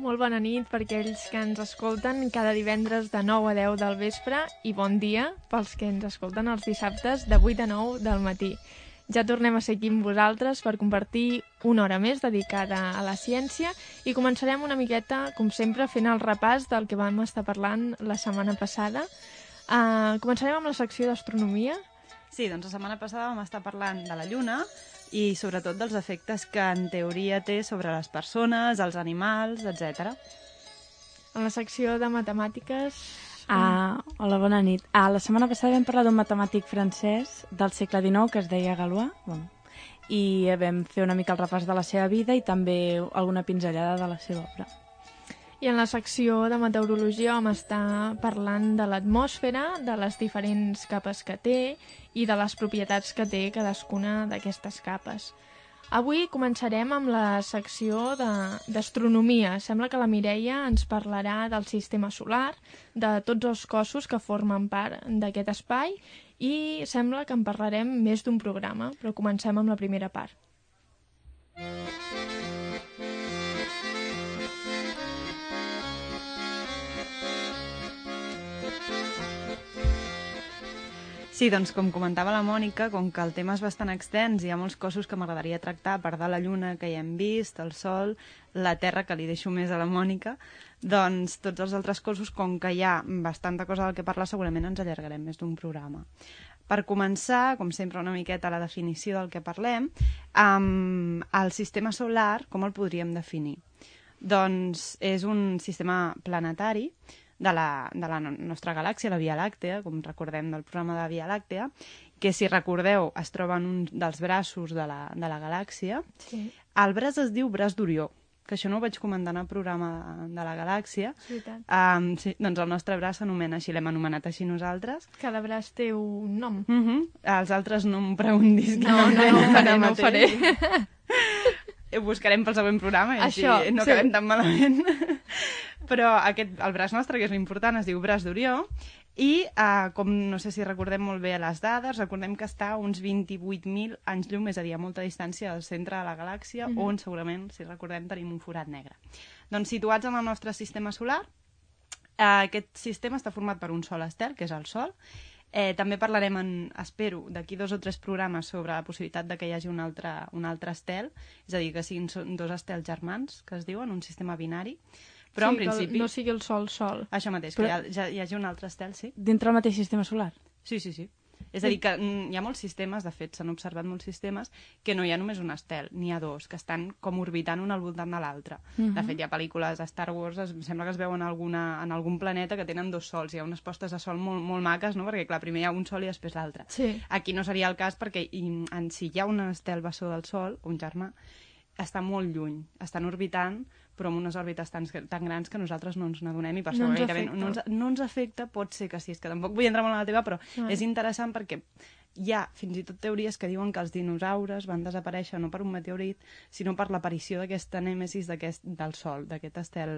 Molt bona nit per aquells que ens escolten cada divendres de 9 a 10 del vespre i bon dia pels que ens escolten els dissabtes de 8 a 9 del matí. Ja tornem a ser aquí amb vosaltres per compartir una hora més dedicada a la ciència i començarem una miqueta, com sempre, fent el repàs del que vam estar parlant la setmana passada. Uh, començarem amb la secció d'astronomia. Sí, doncs la setmana passada vam estar parlant de la Lluna i sobretot dels efectes que en teoria té sobre les persones, els animals, etc. En la secció de matemàtiques... Ah, hola, bona nit. Ah, la setmana passada vam parlar d'un matemàtic francès del segle XIX que es deia Galois, bueno, i vam fer una mica el repàs de la seva vida i també alguna pinzellada de la seva obra. I en la secció de meteorologia vam estar parlant de l'atmosfera, de les diferents capes que té i de les propietats que té cadascuna d'aquestes capes. Avui començarem amb la secció d'astronomia. Sembla que la Mireia ens parlarà del sistema solar, de tots els cossos que formen part d'aquest espai i sembla que en parlarem més d'un programa, però comencem amb la primera part. Sí, doncs com comentava la Mònica, com que el tema és bastant extens, hi ha molts cossos que m'agradaria tractar, a part de la Lluna, que ja hem vist, el Sol, la Terra, que li deixo més a la Mònica, doncs tots els altres cossos, com que hi ha bastanta cosa del que parlar, segurament ens allargarem més d'un programa. Per començar, com sempre, una miqueta la definició del que parlem, amb el sistema solar, com el podríem definir? Doncs és un sistema planetari, de la, de la nostra galàxia, la Via Làctea, com recordem del programa de la Via Làctea, que si recordeu es troba en un dels braços de la, de la galàxia. Sí. El braç es diu braç d'Orió, que això no ho vaig comentar en el programa de, la galàxia. És veritat. Um, sí, doncs el nostre braç s'anomena així, l'hem anomenat així nosaltres. Cada braç té un nom. Uh -huh. Els altres no em preguntis. No, no, no, ho faré, no ho faré. Ho buscarem pel següent programa i així Això, no sí. acabem tan malament. Però aquest, el braç nostre, que és l'important, es diu braç d'Orió, i uh, com no sé si recordem molt bé les dades, recordem que està a uns 28.000 anys llum, és a dir, a molta distància del centre de la galàxia, Mhm. on segurament, si recordem, tenim un forat negre. Doncs situats en el nostre sistema solar, uh, aquest sistema està format per un sol estel, que és el Sol, Eh, també parlarem, en, espero, d'aquí dos o tres programes sobre la possibilitat de que hi hagi un altre, un altre estel, és a dir, que siguin dos estels germans, que es diuen, un sistema binari, però sí, en principi... No sigui el sol sol. Això mateix, Però- que hi, ha, hi hagi un altre estel, sí? Dintre el mateix sistema solar? Sí, sí, sí. És a dir, que mm, hi ha molts sistemes, de fet, s'han observat molts sistemes, que no hi ha només un estel, n'hi ha dos, que estan com orbitant un al voltant de l'altre. De fet, hi ha pel·lícules de Star Wars, es, em sembla que es veuen alguna, en algun planeta que tenen dos sols, hi ha unes postes de sol molt, molt maques, no? perquè clar, primer hi ha un sol i després l'altre. Sí. Aquí no seria el cas perquè i, en, si hi ha un estel bessó del Sol, un germà, està molt lluny, estan orbitant però amb unes òrbites tan, tan grans que nosaltres no ens n'adonem i per No això ens gairebé no, no, ens, no ens afecta, pot ser que sí, és que tampoc vull entrar molt en la teva, però Ah. és interessant perquè hi ha fins i tot teories que diuen que els dinosaures van desaparèixer no per un meteorit, sinó per l'aparició d'aquesta nèmesis del Sol, d'aquest estel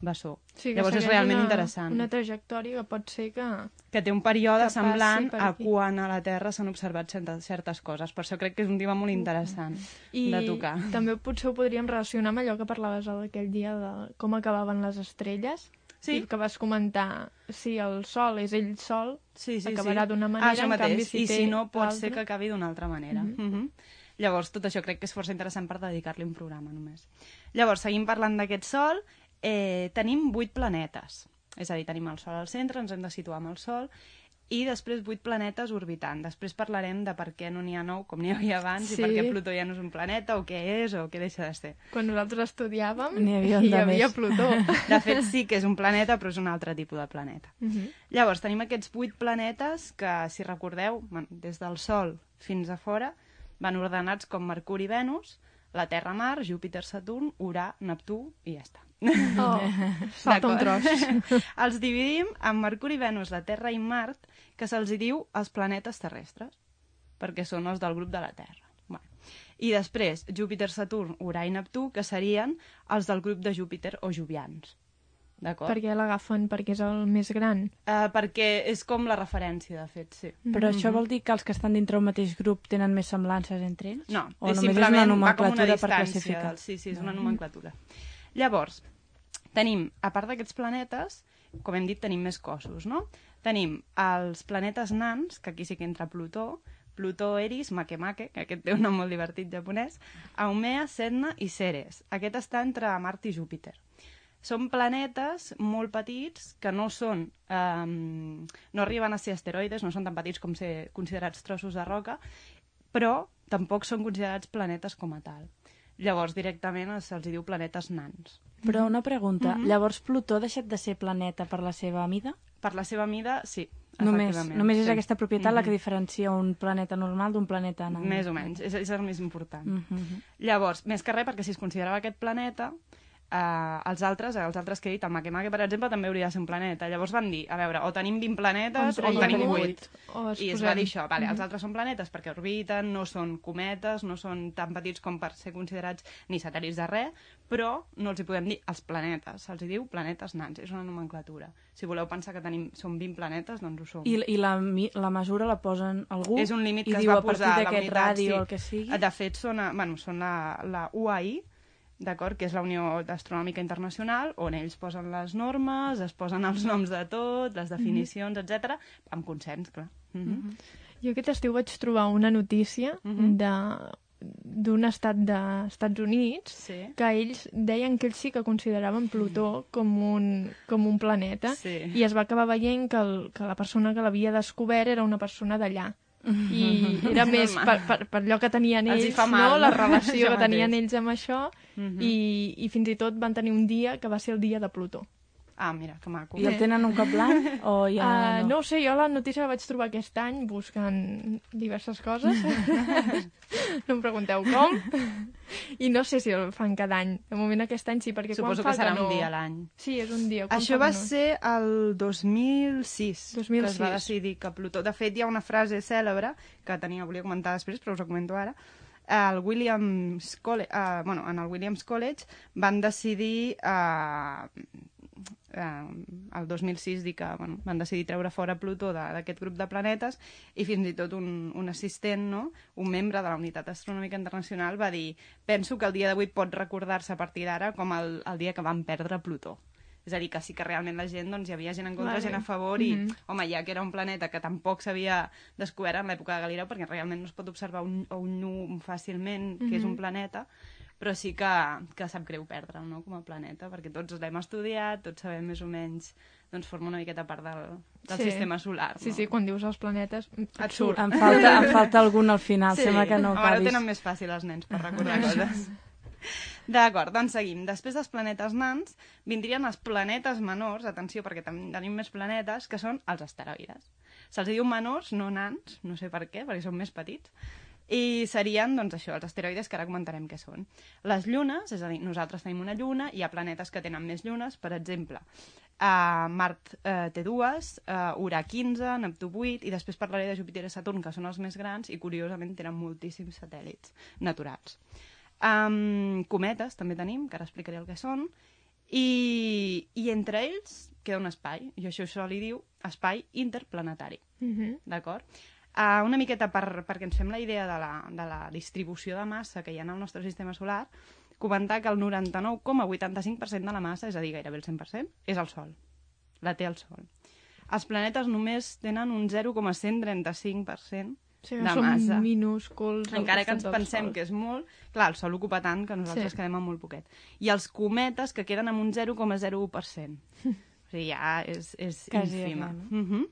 bessó. sí Llavors és realment una, interessant. Una trajectòria que pot ser que... Que té un període semblant a quan a la Terra s'han observat certes, certes coses. Per això crec que és un tema molt interessant I de tocar. també potser ho podríem relacionar amb allò que parlaves aquell dia de com acabaven les estrelles. Sí. I que vas comentar, si el sol és ell sol, Sí, sí, acabarà sí. d'una manera, ah, en mateix. canvi, si I si no, pot ser que acabi d'una altra manera. Mhm. Mm -hmm. Llavors, tot això crec que és força interessant per dedicar-li un programa només. Llavors, seguim parlant d'aquest Sol. Eh, tenim vuit planetes. És a dir, tenim el Sol al centre, ens hem de situar amb el Sol, i després vuit planetes orbitant. Després parlarem de per què no n'hi ha nou, com n'hi havia abans, Sí. i per què Plutó ja no és un planeta, o què és, o què deixa de ser. quan nosaltres estudiàvem, N'hi havia hi havia més. Plutó. De fet, sí que és un planeta, però és un altre tipus de planeta. Mhm. Llavors, tenim aquests vuit planetes que, si recordeu, bueno, des del Sol fins a fora, van ordenats com Mercuri i Venus, la Terra, Mar, Júpiter, Saturn, Urà, Neptú i ja està. Oh, falta un tros. els dividim en Mercuri, Venus, la Terra i Mart, que se'ls diu els planetes terrestres, perquè són els del grup de la Terra. Bueno. I després, Júpiter, Saturn, Urà i Neptú, que serien els del grup de Júpiter o jovians. D'acord? Per què l'agafen? Perquè és el més gran. Uh, perquè és com la referència, de fet, sí. Però això vol dir que els que estan dintre un mateix grup tenen més semblances entre ells? No, o és només és simplement una va com una nomenclatura per distància. classificar? del- Sí, sí, és una nomenclatura. Llavors, Tenim, a part d'aquests planetes, com hem dit, tenim més cossos, no? Tenim els planetes nans, que aquí sí que entra Plutó, Plutó, Eris, Makemake, que aquest té un nom molt divertit japonès, Haumea, Sedna i Ceres. Aquest està entre Mart i Júpiter. Són planetes molt petits que no són... Um, no arriben a ser asteroides, no són tan petits com ser considerats trossos de roca, però tampoc són considerats planetes com a tal. Llavors, directament se'ls diu planetes nans. Però una pregunta, Mhm. llavors Plutó ha deixat de ser planeta per la seva mida? Per la seva mida, sí. Només, només és sí. aquesta propietat la que Mhm. diferencia un planeta normal d'un planeta nan. Més o menys, és, és el més important. Mhm. Llavors, més que res, perquè si es considerava aquest planeta, eh, els altres, els altres que he dit, el Makemake, per exemple, també hauria de ser un planeta. Llavors van dir, a veure, o tenim 20 planetes o en tenim 8. O es I es posem- va dir això, vale, Mhm. els altres són planetes perquè orbiten, no són cometes, no són tan petits com per ser considerats ni satèl·lits de res, però no els hi podem dir els planetes, se'ls hi diu planetes nans, és una nomenclatura. Si voleu pensar que tenim, són 20 planetes, doncs ho som. I, i la, la mesura la posen algú és un límit i que es diu va a partir posar a la d'aquest unitat, radi sí. o el que sigui. De fet, són, a, bueno, són la, la UAI, d'acord, que és la Unió Astronòmica Internacional, on ells posen les normes, es posen els noms de tot, les definicions, etc, amb consens, clar. Mm -hmm. Jo aquest estiu vaig trobar una notícia Mhm. de d'un estat dels Estats Units Sí. que ells deien que ells sí que consideraven Plutó com un, com un planeta Sí. i es va acabar veient que, el, que la persona que l'havia descobert era una persona d'allà i era És més per, per, per allò que tenien ells, mal, no? la relació que tenien ells amb això Mhm. i, i fins i tot van tenir un dia que va ser el dia de Plutó. Ah, mira, que maco. I el tenen un cop l'any o ja Uh, no? no ho sé, jo la notícia la vaig trobar aquest any buscant diverses coses. no em pregunteu com. I no sé si el fan cada any. De moment aquest any sí, perquè Suposo quan que fa serà que no... un dia l'any. Sí, és un dia. Això va que no? ser el 2006, que es 2006. va decidir que Plutó... De fet, hi ha una frase cèlebre que tenia, volia comentar després, però us ho comento ara. El Williams College, uh, bueno, en el Williams College van decidir uh, uh, el 2006 dir que bueno, van decidir treure fora Plutó d'aquest grup de planetes i fins i tot un, un assistent, no? un membre de la Unitat Astronòmica Internacional va dir penso que el dia d'avui pot recordar-se a partir d'ara com el, el dia que van perdre Plutó. És a dir, que sí que realment la gent, doncs, hi havia gent en contra, Vale. gent a favor, i, Mhm. home, ja que era un planeta que tampoc s'havia descobert en l'època de Galileu, perquè realment no es pot observar un, un nu fàcilment que és un Mhm. planeta, però sí que, que sap greu perdre'l, no?, com a planeta, perquè tots l'hem estudiat, tots sabem més o menys, doncs forma una miqueta part del, del Sí. sistema solar, Sí, no? sí, quan dius els planetes... mm, Et surt. Em falta, em falta algun al final, sembla que no Home, ara ho acabis. tenen més fàcil els nens per recordar coses. D'acord, doncs seguim. Després dels planetes nans vindrien els planetes menors, atenció perquè tenim més planetes, que són els asteroides. Se'ls diu menors, no nans, no sé per què, perquè són més petits, i serien, doncs això, els asteroides que ara comentarem què són. Les llunes, és a dir, nosaltres tenim una lluna, hi ha planetes que tenen més llunes, per exemple, uh, Mart uh, té dues, uh, Urà 15, Neptú 8, i després parlaré de Júpiter i Saturn, que són els més grans, i curiosament tenen moltíssims satèl·lits naturals. Um, cometes també tenim, que ara explicaré el que són, i, i entre ells queda un espai, i això se li diu espai interplanetari, Mhm. d'acord? Uh, una miqueta per, perquè ens fem la idea de la, de la distribució de massa que hi ha en el nostre sistema solar, comentar que el 99,85% de la massa, és a dir, gairebé el 100%, és el Sol. La té el Sol. Els planetes només tenen un 0,135% Sí, de són massa. minúsculs. Encara que ens pensem Sol. que és molt... Clar, el Sol ocupa tant que nosaltres Sí. quedem amb molt poquet. I els cometes que queden amb un 0,01%. o sigui, ja és, és Quasi ínfima. res, Uh -huh.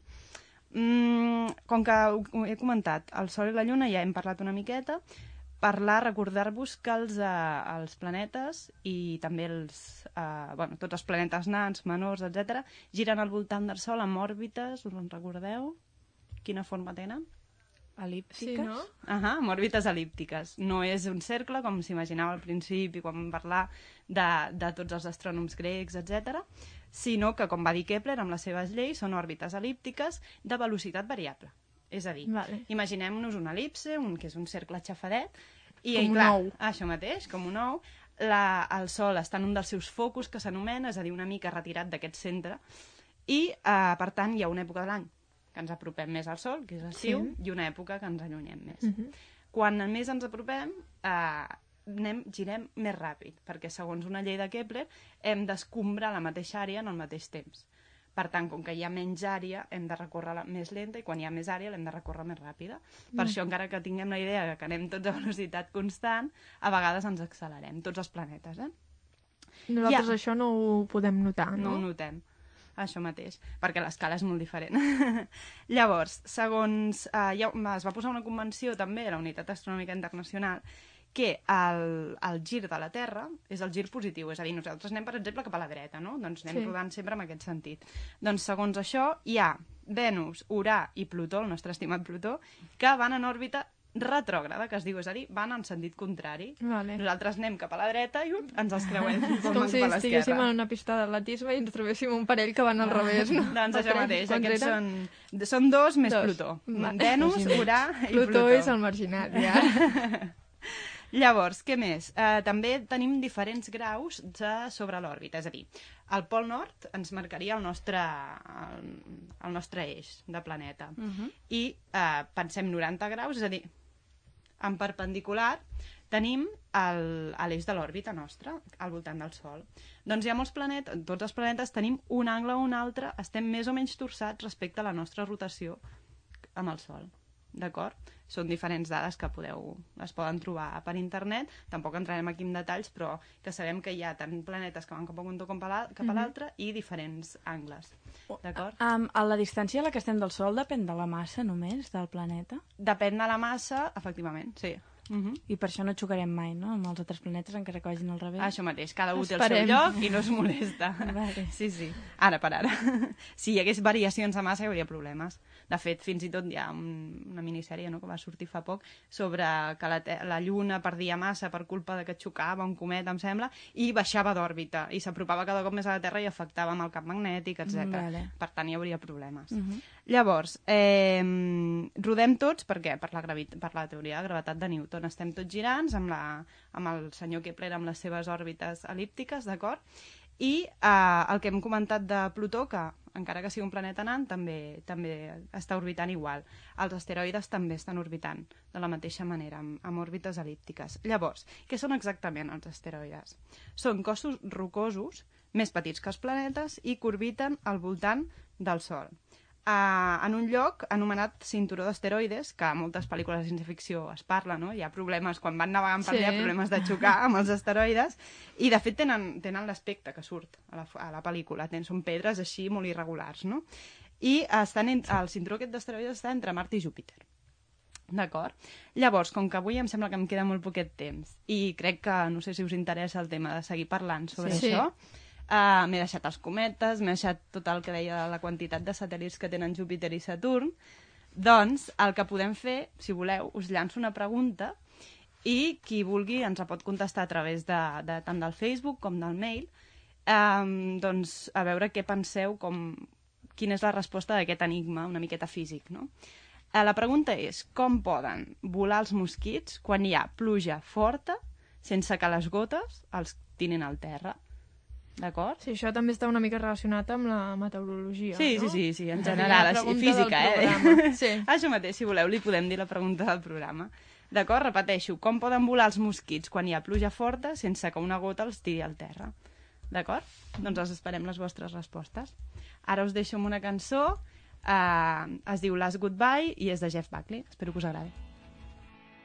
mm, com que ho, he comentat, el Sol i la Lluna ja hem parlat una miqueta, parlar, recordar-vos que els, uh, els planetes i també els, uh, bueno, tots els planetes nans, menors, etc giren al voltant del Sol amb òrbites, us en recordeu? Quina forma tenen? El·líptiques? Sí, no? Ahà, amb òrbites el·líptiques. No és un cercle, com s'imaginava al principi quan vam parlar de, de tots els astrònoms grecs, etc, sinó que, com va dir Kepler, amb les seves lleis, són òrbites el·líptiques de velocitat variable. És a dir, Vale. imaginem-nos una elipse, un, que és un cercle xafadet, i, Com i un clar, ou. això mateix, com un ou, la, el Sol està en un dels seus focus, que s'anomena, és a dir, una mica retirat d'aquest centre, i, eh, per tant, hi ha una època de l'any que ens apropem més al Sol, que és l'estiu, Sí. i una època que ens allunyem més. Mhm. Quan més ens apropem, eh, anem, girem més ràpid, perquè segons una llei de Kepler hem d'escombrar la mateixa àrea en el mateix temps. Per tant, com que hi ha menys àrea, hem de recórrer-la més lenta i quan hi ha més àrea l'hem de recórrer més ràpida. Per això, encara que tinguem la idea que anem tots a velocitat constant, a vegades ens accelerem, tots els planetes, eh? Nosaltres Ja. això no ho podem notar, no no? ho notem això mateix, perquè l'escala és molt diferent. Llavors, segons... Eh, ja, es va posar una convenció també a la Unitat Astronòmica Internacional que el, el gir de la Terra és el gir positiu, és a dir, nosaltres anem, per exemple, cap a la dreta, no? Doncs anem sí. rodant sempre en aquest sentit. Doncs, segons això, hi ha Venus, Urà i Plutó, el nostre estimat Plutó, que van en òrbita retrògrada, que es diu, és a dir, van en sentit contrari. Vale. Nosaltres anem cap a la dreta i up, ens els creuem És com, si estiguéssim en una pista d'atletisme i ens trobéssim un parell que van al revés, no? Doncs això mateix, quants aquests eren? són, són dos més Dos. Plutó. Vale. Venus. Urà i Plutó, Plutó. és el marginat, ja. Llavors, què més? Uh, també tenim diferents graus de, sobre l'òrbita, és a dir, el pol nord ens marcaria el nostre, el, el nostre eix de planeta. Uh -huh. I uh, pensem 90 graus, és a dir, en perpendicular tenim el- l'eix de l'òrbita nostra, al voltant del Sol. Doncs hi ha molts planetes, tots els planetes tenim un angle o un altre, estem més o menys torçats respecte a la nostra rotació amb el Sol. D'acord? Són diferents dades que podeu, es poden trobar per internet, tampoc entrarem aquí en detalls, però que sabem que hi ha tant planetes que van cap a un com a la- cap a l'altre i diferents angles. D'acord? Um, a la distància a la que estem del Sol depèn de la massa només del planeta Depèn de la massa, efectivament, sí. Uh -huh. i per això no xocarem mai, no?, amb els altres planetes encara que vagin al revés. Això mateix, cada un té el Esperem. seu lloc i no es molesta. Vale. Sí, sí. Ara per ara. Si hi hagués variacions de massa hi hauria problemes. De fet, fins i tot hi ha un, una minissèrie no, que va sortir fa poc sobre que la, la Lluna perdia massa per culpa de que xocava un cometa, em sembla, i baixava d'òrbita i s'apropava cada cop més a la Terra i afectava amb el camp magnètic, etc. Vale. Per tant, hi hauria problemes. Uh -huh. Llavors, eh, rodem tots, per què? Per la, gravit per la teoria de gravetat de Newton. Estem tots girants amb, la, amb el senyor Kepler amb les seves òrbites elíptiques, d'acord? I eh, el que hem comentat de Plutó, que encara que sigui un planeta nan, també, també està orbitant igual. Els asteroides també estan orbitant de la mateixa manera, amb, amb òrbites elíptiques. Llavors, què són exactament els asteroides? Són cossos rocosos més petits que els planetes i que orbiten al voltant del Sol uh, en un lloc anomenat cinturó d'asteroides, que a moltes pel·lícules de ciència-ficció es parla, no? Hi ha problemes, quan van navegant per Sí. allà, problemes de xocar amb els asteroides, i de fet tenen, tenen l'aspecte que surt a la, a la pel·lícula, tenen, són pedres així molt irregulars, no? I estan en, el cinturó aquest d'asteroides està entre Mart i Júpiter. D'acord? Llavors, com que avui em sembla que em queda molt poquet temps i crec que, no sé si us interessa el tema de seguir parlant sobre Sí. això, uh, m'he deixat els cometes, m'he deixat tot el que deia de la quantitat de satèl·lits que tenen Júpiter i Saturn, doncs el que podem fer, si voleu, us llanço una pregunta i qui vulgui ens la pot contestar a través de, de tant del Facebook com del mail, um, doncs a veure què penseu, com, quina és la resposta d'aquest enigma una miqueta físic, no? Eh, La pregunta és, com poden volar els mosquits quan hi ha pluja forta sense que les gotes els tirin al terra? D'acord? Sí, això també està una mica relacionat amb la meteorologia, Sí, no? sí, sí, sí, en general, així, física, eh? Sí. Això mateix, si voleu, li podem dir la pregunta del programa. D'acord? Repeteixo, com poden volar els mosquits quan hi ha pluja forta sense que una gota els tiri al terra? D'acord? Doncs els esperem les vostres respostes. Ara us deixo amb una cançó, eh, es diu Last Goodbye i és de Jeff Buckley. Espero que us agradi.